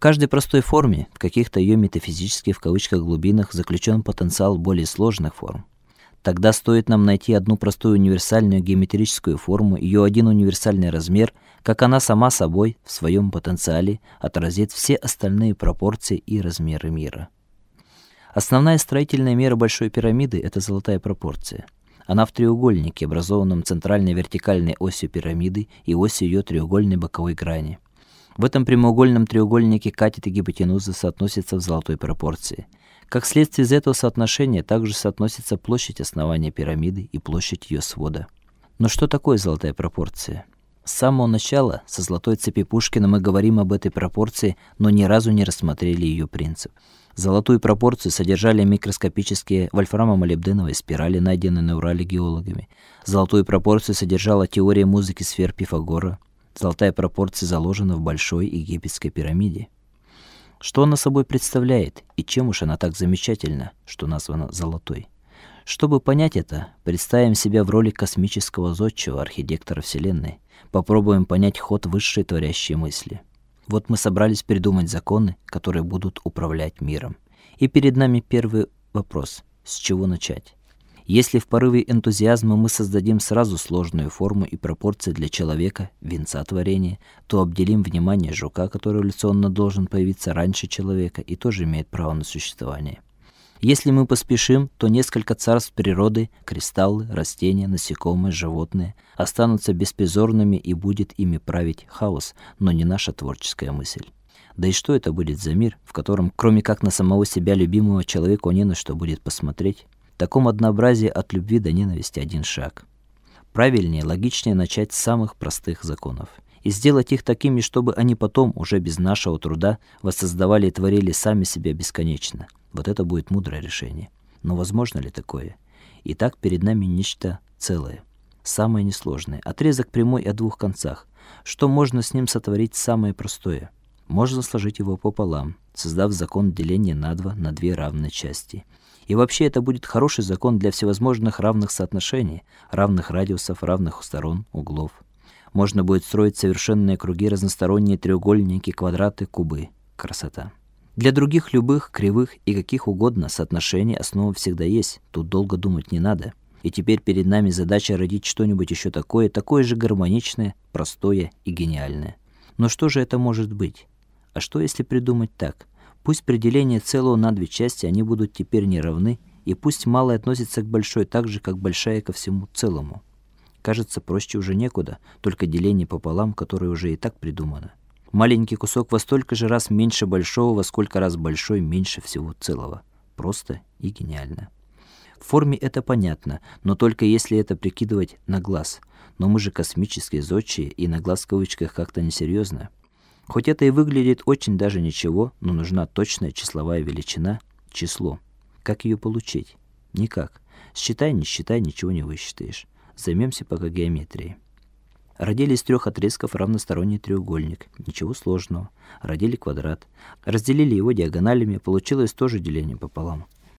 каждой простой форме, в каких-то ее метафизических в кавычках глубинах заключен потенциал более сложных форм. Тогда стоит нам найти одну простую универсальную геометрическую форму, ее один универсальный размер, как она сама собой в своем потенциале отразит все остальные пропорции и размеры мира. Основная строительная мера большой пирамиды это золотая пропорция. Она в треугольнике, образованном центральной вертикальной осью пирамиды и осью ее треугольной боковой грани. В этом прямоугольном треугольнике катет и гипотенуза соотносятся в золотой пропорции. Как следствие из этого соотношения также соотносится площадь основания пирамиды и площадь ее свода. Но что такое золотая пропорция? С самого начала со золотой цепи Пушкина мы говорим об этой пропорции, но ни разу не рассмотрели ее принцип. Золотую пропорцию содержали микроскопические вольфрамо-молибденовые спирали, найденные на Урале геологами. Золотую пропорцию содержала теория музыки сфер Пифагора. Золотая пропорция заложена в большой египетской пирамиде. Что она собой представляет и чем уж она так замечательна, что названа золотой? Чтобы понять это, представим себя в роли космического зодчего архитектора Вселенной. Попробуем понять ход высшей творящей мысли. Вот мы собрались придумать законы, которые будут управлять миром. И перед нами первый вопрос: с чего начать? Если в порыве энтузиазма мы создадим сразу сложную форму и пропорции для человека, венца творения, то обделим внимание жука, который эволюционно должен появиться раньше человека и тоже имеет право на существование. Если мы поспешим, то несколько царств природы, кристаллы, растения, насекомые, животные останутся беспризорными и будет ими править хаос, но не наша творческая мысль. Да и что это будет за мир, в котором, кроме как на самого себя любимого человека, не на что будет посмотреть? Таком однообразии от любви до ненависти один шаг. Правильнее, логичнее начать с самых простых законов и сделать их такими, чтобы они потом уже без нашего труда воссоздавали и творили сами себя бесконечно. Вот это будет мудрое решение. Но возможно ли такое? Итак, перед нами нечто целое, самое несложное, отрезок прямой о двух концах. Что можно с ним сотворить самое простое? Можно сложить его пополам, создав закон деления на два на две равные части. И вообще это будет хороший закон для всевозможных равных соотношений, равных радиусов, равных сторон, углов. Можно будет строить совершенные круги, разносторонние треугольники, квадраты, кубы. Красота. Для других любых, кривых и каких угодно соотношений основа всегда есть. Тут долго думать не надо. И теперь перед нами задача родить что-нибудь еще такое, такое же гармоничное, простое и гениальное. Но что же это может быть? А что если придумать так? Пусть при делении целого на две части они будут теперь не равны, и пусть малое относится к большой так же, как большая ко всему целому. Кажется, проще уже некуда, только деление пополам, которое уже и так придумано. Маленький кусок во столько же раз меньше большого, во сколько раз большой меньше всего целого. Просто и гениально. В форме это понятно, но только если это прикидывать на глаз. Но мы же космические зодчие, и на глаз в кавычках как-то несерьезно. Хоть это и выглядит очень даже ничего, но нужна точная числовая величина, число. Как ее получить? Никак. Считай, не считай, ничего не высчитаешь. Займемся пока геометрией. Родили из трех отрезков равносторонний треугольник. Ничего сложного. Родили квадрат. Разделили его диагоналями, получилось тоже деление пополам.